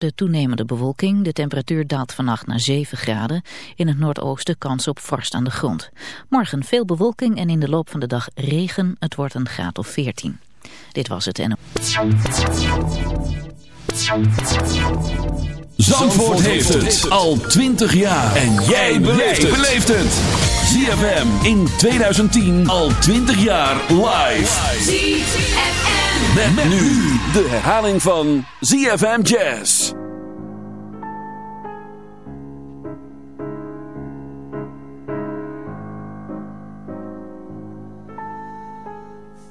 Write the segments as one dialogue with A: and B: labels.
A: De toenemende bewolking, de temperatuur daalt vannacht naar 7 graden. In het noordoosten kans op vorst aan de grond. Morgen veel bewolking en in de loop van de dag regen. Het wordt een graad of 14. Dit was het en.
B: Zandvoort heeft het al 20 jaar. En jij beleeft het. ZFM in 2010 al 20 jaar live. ZFM. Met, nu de herhaling van ZFM Jazz.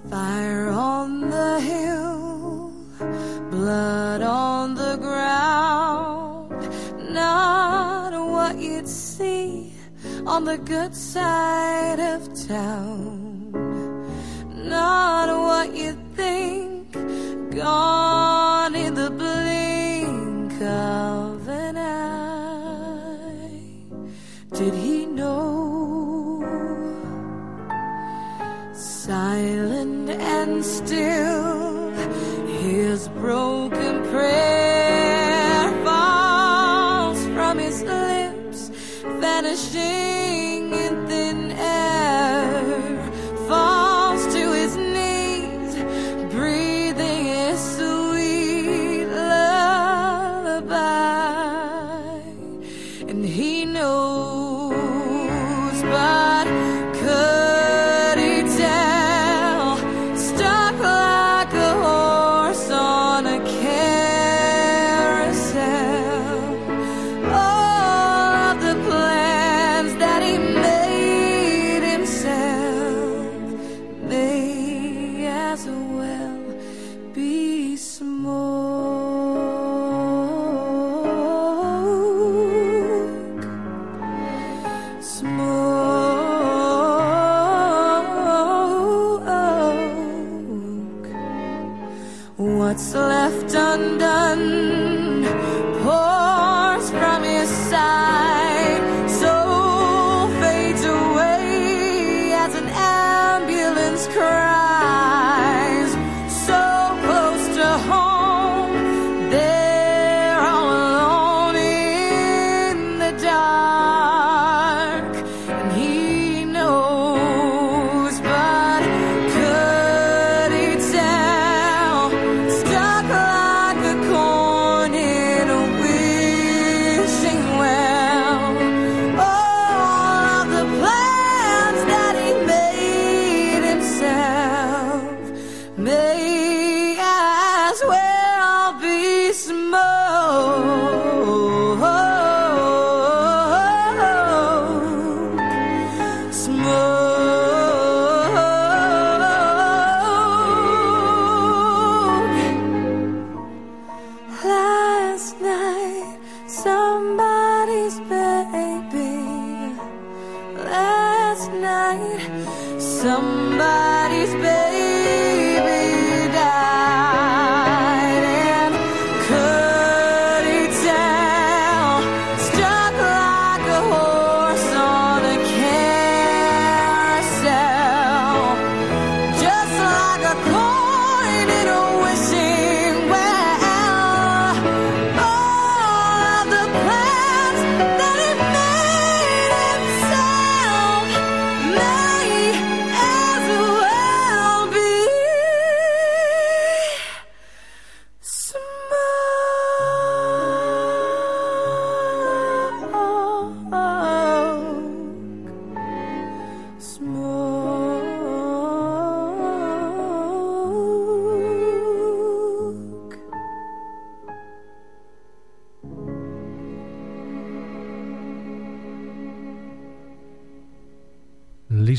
C: Fire on the hill, blood on the ground. Not what you'd see on the good side of town. Not what you think, gone in the blink of an eye. Did he know? Silent and still, his broken prayer falls from his lips, vanishing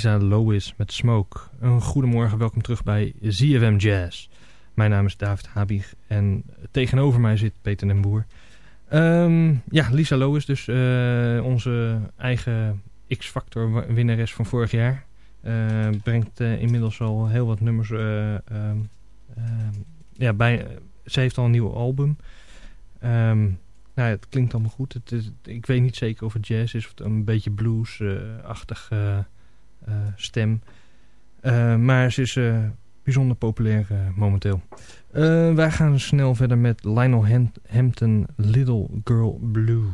D: Lisa Lois met Smoke. Een goedemorgen, welkom terug bij ZFM Jazz. Mijn naam is David Habig en tegenover mij zit Peter den Boer. Ehm, ja, Lisa Lois, dus eh, onze eigen X-Factor winnares van vorig jaar. Eh, brengt eh, inmiddels al heel wat nummers ehm, ja, bij. Ze heeft al een nieuw album. Ehm, nou, ja, het klinkt allemaal goed. Het is, ik weet niet zeker of het jazz is of een beetje blues-achtig stem. Eh, maar ze is eh, bijzonder populair momenteel. wij gaan snel verder met Lionel Hampton, Little Girl Blue.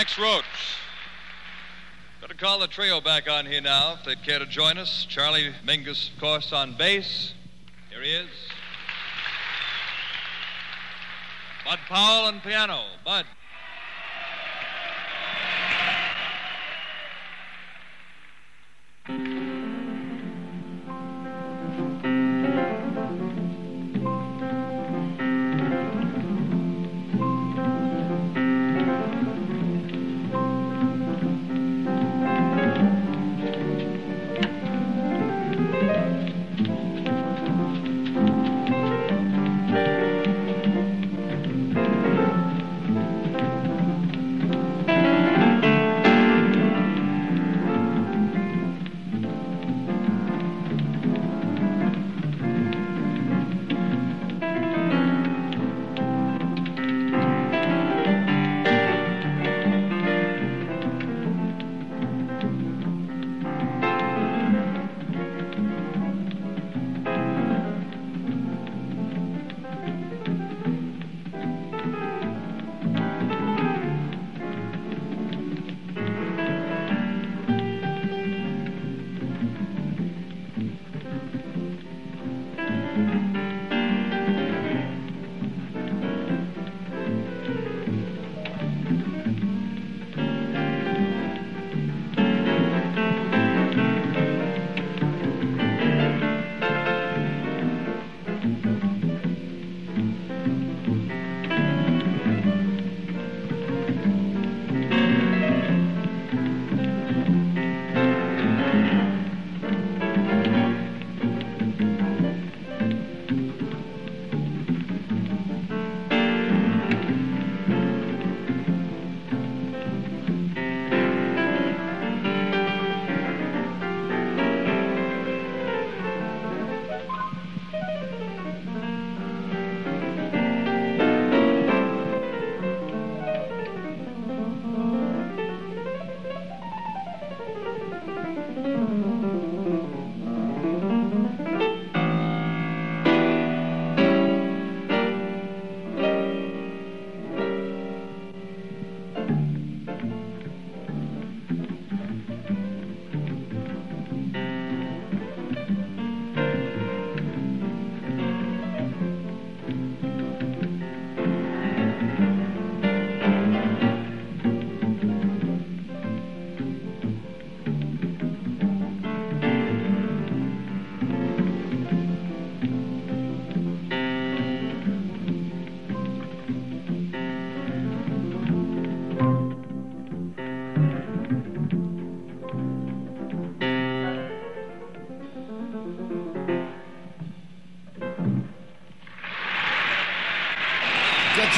E: Max Roach. To call the trio back on here now if they'd care to join us. Charlie Mingus, of course, on bass. Here he is. Bud Powell on piano. Bud.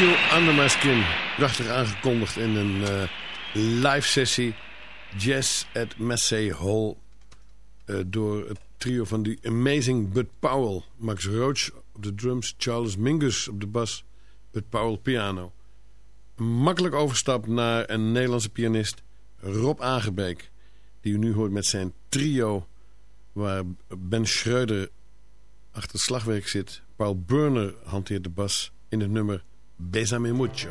F: You Under My Skin. Prachtig aangekondigd in een uh, live sessie. Jazz at Massey Hall. Uh, door het trio van die Amazing Bud Powell. Max Roach op de drums. Charles Mingus op de bas. Bud Powell piano. Makkelijk overstap naar een Nederlandse pianist. Rob Aangebeek. Die u nu hoort met zijn trio. Waar Ben Schreuder achter het slagwerk zit. Paul Burner hanteert de bas in het nummer Bésame mucho.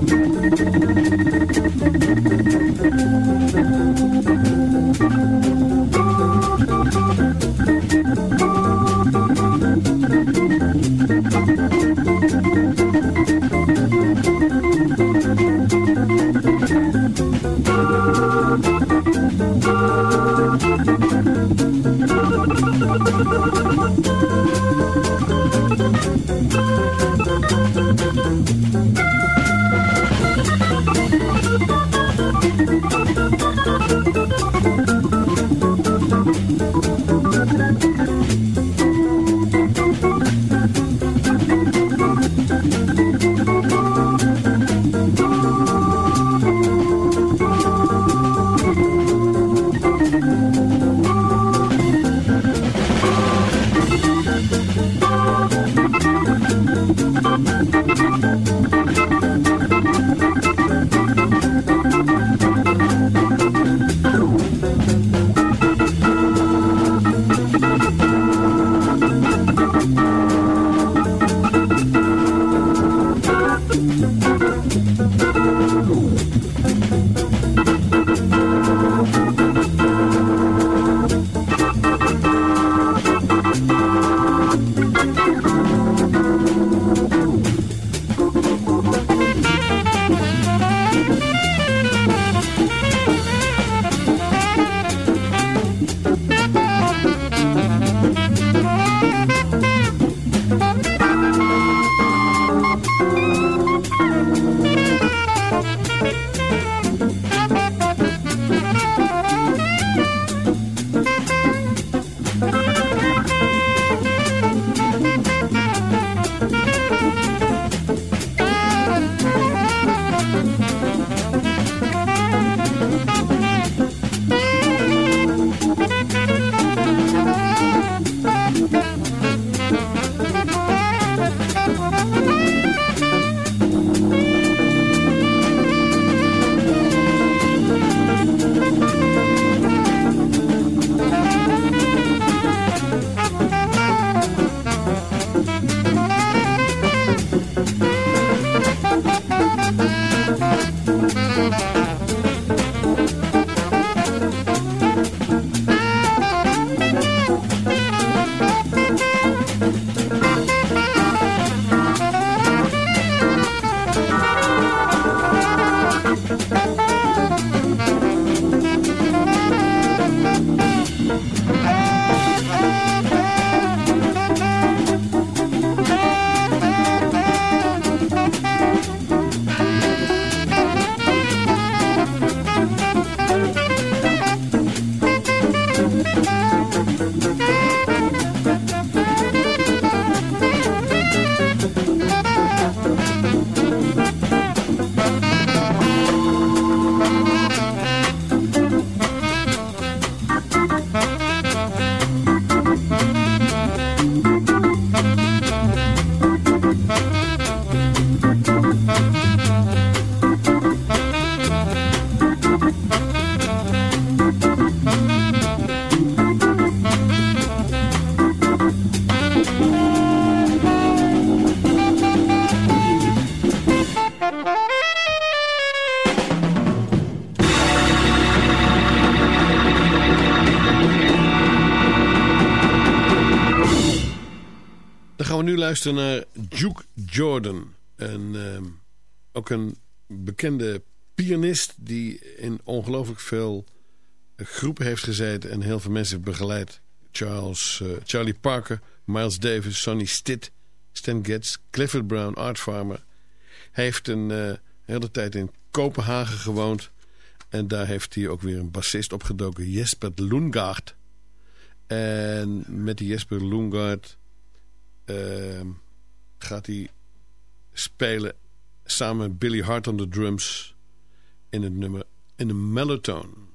F: Thank you. We nu luisteren naar Duke Jordan. Een, ehm, ook een bekende pianist die in ongelooflijk veel groepen heeft gezeten... en heel veel mensen heeft begeleid. Charles, eh, Charlie Parker, Miles Davis, Sonny Stitt, Stan Getz, Clifford Brown, Art Farmer. Hij heeft een eh, hele tijd in Kopenhagen gewoond... En daar heeft hij ook weer een bassist opgedoken, Jesper Lundgaard. En met die Jesper Lundgaard gaat hij spelen samen met Billy Hart on de drums in het nummer in de Mellotone.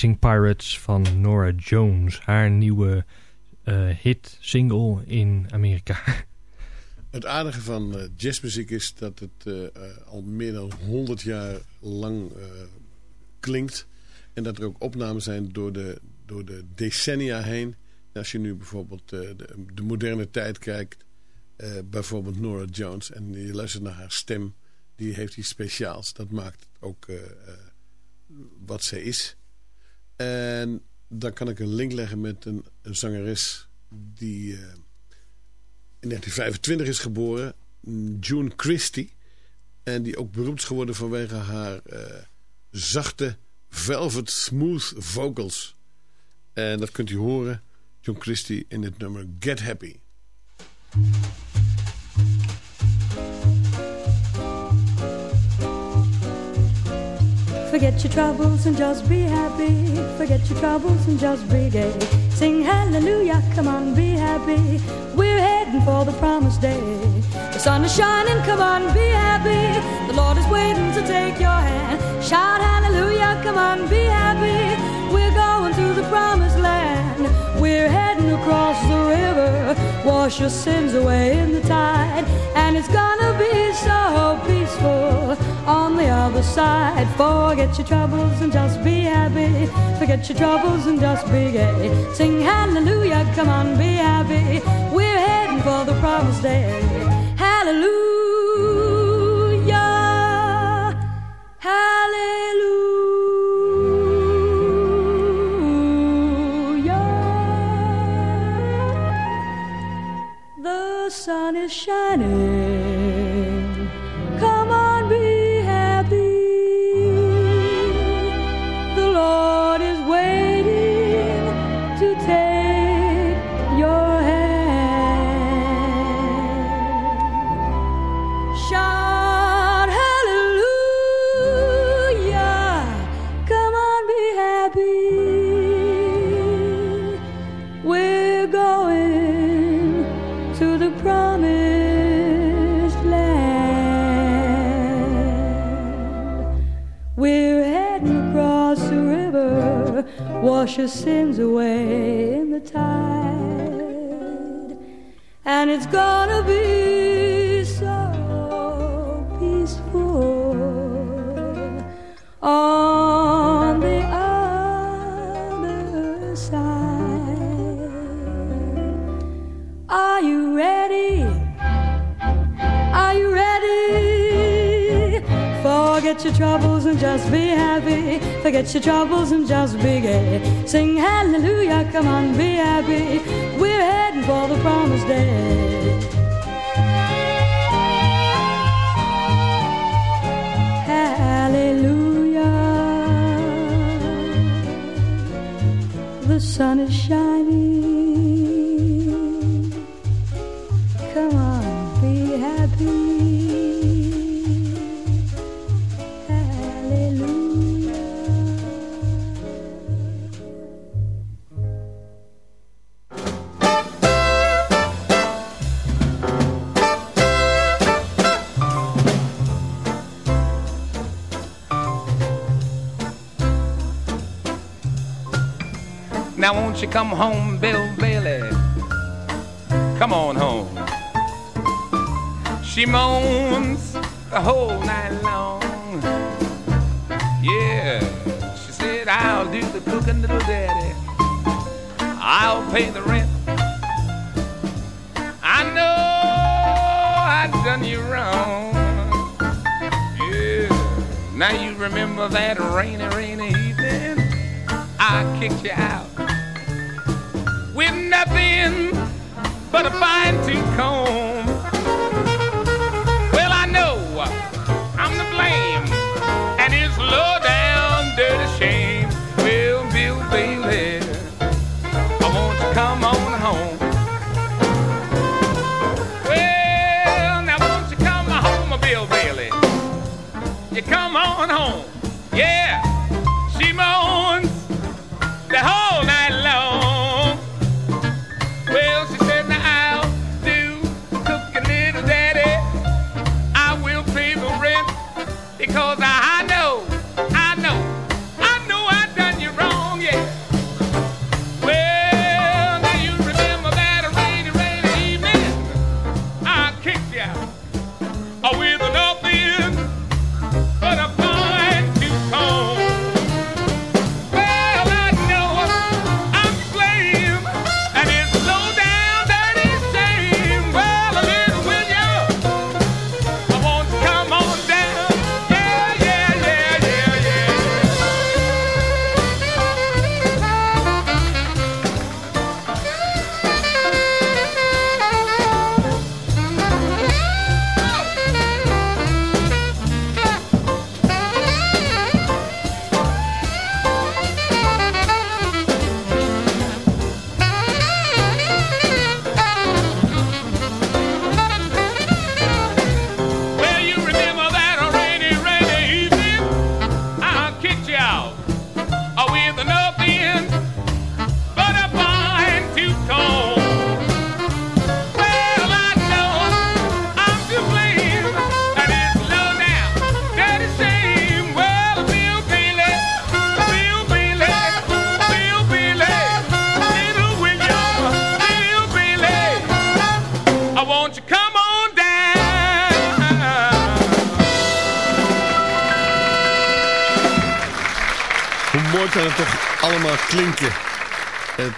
D: Pirates van Nora Jones. Haar nieuwe uh, hit single in Amerika.
F: Het aardige van uh, jazzmuziek is dat het uh, al meer dan 100 jaar lang klinkt. En dat er ook opnames zijn door de, door de decennia heen. Als je nu bijvoorbeeld de, de, moderne tijd kijkt. bijvoorbeeld Nora Jones. En je luistert naar haar stem. Die heeft iets speciaals. Dat maakt ook wat ze is. En dan kan ik een link leggen met een, een zangeres die uh, in 1925 is geboren. June Christie. En die ook beroemd is geworden vanwege haar uh, zachte, velvet, smooth vocals. En dat kunt u horen, June Christie, in het nummer Get Happy.
G: Forget your troubles and just be happy. Forget your troubles and just be gay. Sing hallelujah, come on, be happy. We're heading for the promised day. The sun is shining, come on, be happy. The Lord is waiting to take your hand. Shout hallelujah, come on, be happy. We're going to the promised land. We're heading across the river. Wash your sins away in the tide. And it's gonna so peaceful on the other side. Forget your troubles and just be happy. Forget your troubles and just be gay. Sing hallelujah, come on, be happy. We're heading for the promised day. Hallelujah, hallelujah. The sun is shining. Wash your sins away in the tide. And it's gonna be Forget your troubles and just be happy. Forget your troubles and just be gay. Sing hallelujah, come on, be happy. We're heading for the promised day. Hallelujah. The sun is shining. Come
H: home, Bill Bailey? Come on home. She moans the whole night long. Yeah, she said, I'll do the cooking, little daddy. I'll pay the rent. I know I've done you wrong. Yeah, now you remember that rainy, rainy evening I kicked you out nothing but a fine tooth comb. because I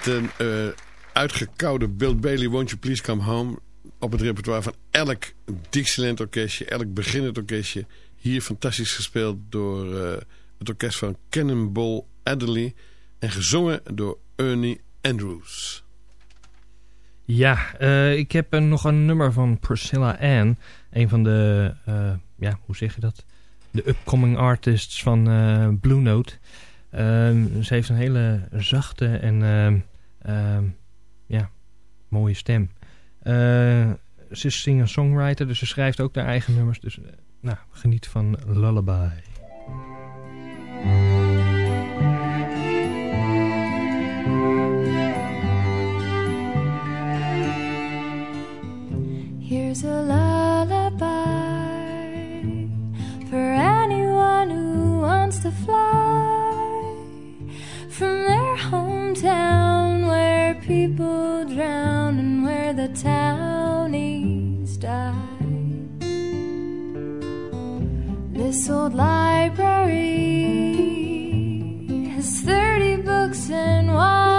F: Het uh, uitgekoude Bill Bailey, Won't You Please Come Home... op het repertoire van elk Dixieland orkestje, elk beginnend orkestje. Hier fantastisch gespeeld door uh, het orkest van Cannonball Adderley... en gezongen door Ernie Andrews.
D: Ja, uh, ik heb nog een nummer van Priscilla Ann. Een van de, ja, hoe zeg je dat? De upcoming artists van Blue Note... Um, ze heeft een hele zachte en uh, ja, mooie stem. Uh, ze is singer-songwriter, dus ze schrijft ook haar eigen nummers. Dus uh, nou, geniet van Lullaby.
C: Here's a lullaby for anyone who wants to fly from their hometown people drown and where the townies die. This old library has 30 books and one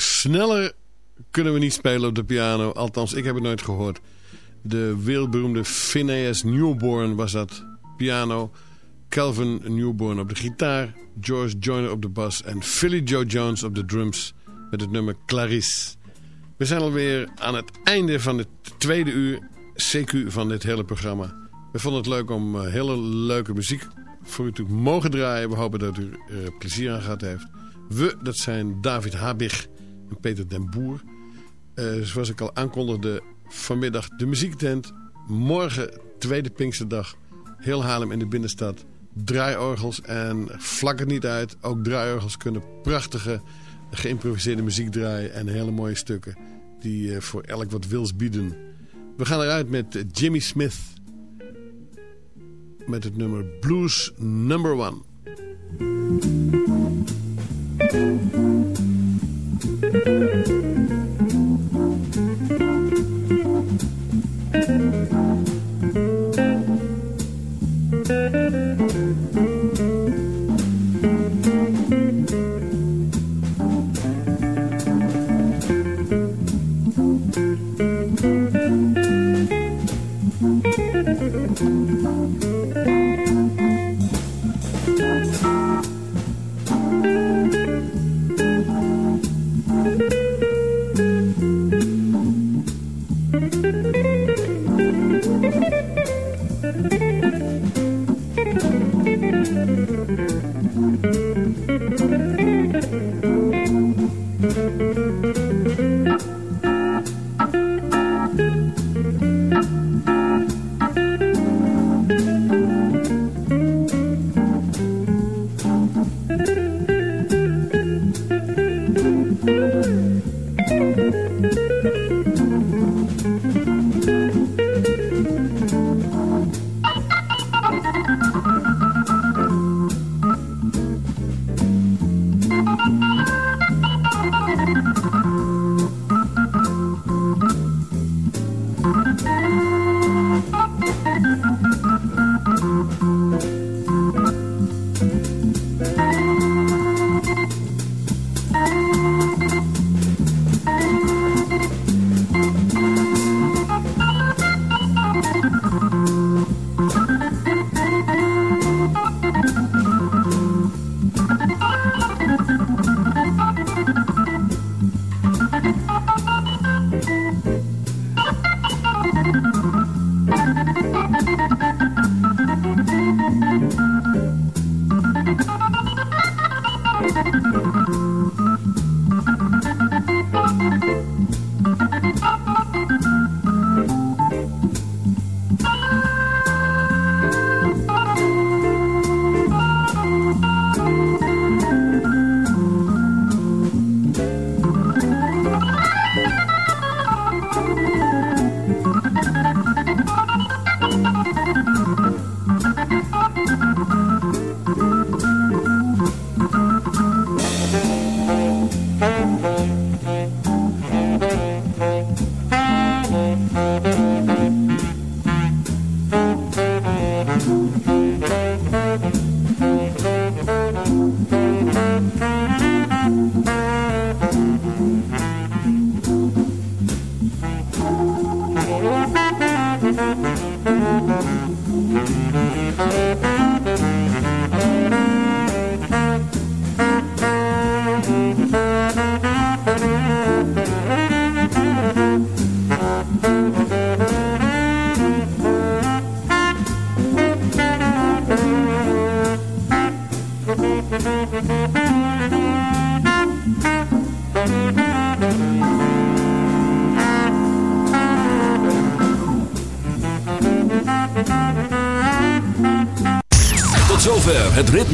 F: Sneller kunnen we niet spelen op de piano. Althans, ik heb het nooit gehoord. De wereldberoemde Phineas Newborn was dat piano. Calvin Newborn op de gitaar. George Joyner op de bas. En Philly Joe Jones op de drums. Met het nummer Clarice. We zijn alweer aan het einde van het tweede uur. CQ van dit hele programma. We vonden het leuk om uh, hele leuke muziek voor u te mogen draaien. We hopen dat u er uh, plezier aan gehad heeft. We, dat zijn David Habig Peter den Boer. Uh, zoals ik al aankondigde, vanmiddag de muziektent. Morgen, tweede Pinksterdag, heel Haarlem in de binnenstad. Draaiorgels en vlak het niet uit. Ook draaiorgels kunnen prachtige geïmproviseerde muziek draaien. En hele mooie stukken die uh, voor elk wat wils bieden. We gaan eruit met Jimmy Smith. Met het nummer Blues Number One.
B: thank you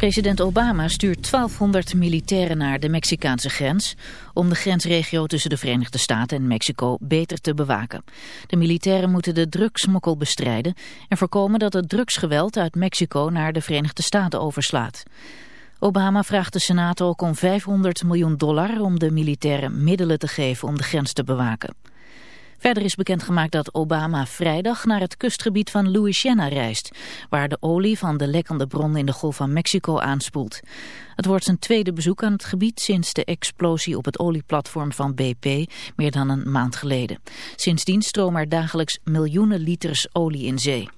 A: President Obama stuurt 1200 militairen naar de Mexicaanse grens... om de grensregio tussen de Verenigde Staten en Mexico beter te bewaken. De militairen moeten de drugsmokkel bestrijden... en voorkomen dat het drugsgeweld uit Mexico naar de Verenigde Staten overslaat. Obama vraagt de Senaat ook om 500 miljoen dollar om de militairen middelen te geven om de grens te bewaken. Verder is bekendgemaakt dat Obama vrijdag naar het kustgebied van Louisiana reist, waar de olie van de lekkende bron in de Golf van Mexico aanspoelt. Het wordt zijn tweede bezoek aan het gebied sinds de explosie op het olieplatform van BP meer dan een maand geleden. Sindsdien stromen er dagelijks miljoenen liters olie in zee.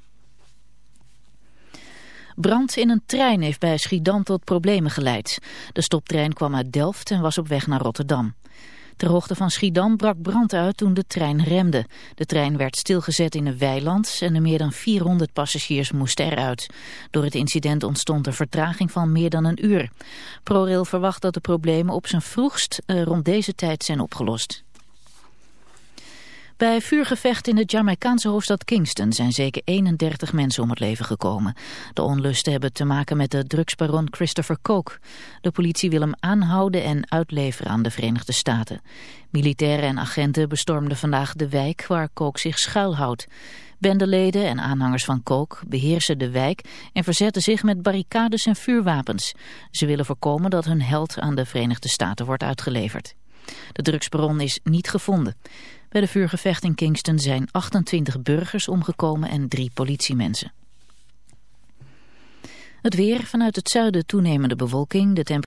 A: Brand in een trein heeft bij Schiedam tot problemen geleid. De stoptrein kwam uit Delft en was op weg naar Rotterdam. Ter hoogte van Schiedam brak brand uit toen de trein remde. De trein werd stilgezet in een weiland en de meer dan 400 passagiers moesten eruit. Door het incident ontstond een vertraging van meer dan een uur. ProRail verwacht dat de problemen op zijn vroegst eh, rond deze tijd zijn opgelost. Bij vuurgevecht in de Jamaicaanse hoofdstad Kingston zijn zeker 31 mensen om het leven gekomen. De onlusten hebben te maken met de drugsbaron Christopher Koch. De politie wil hem aanhouden en uitleveren aan de Verenigde Staten. Militairen en agenten bestormden vandaag de wijk waar Koch zich schuilhoudt. Bendeleden en aanhangers van Koch beheersen de wijk en verzetten zich met barricades en vuurwapens. Ze willen voorkomen dat hun held aan de Verenigde Staten wordt uitgeleverd. De drugsbaron is niet gevonden. Bij de vuurgevecht in Kingston zijn 28 burgers omgekomen en drie politiemensen. Het weer vanuit het zuiden toenemende bewolking. De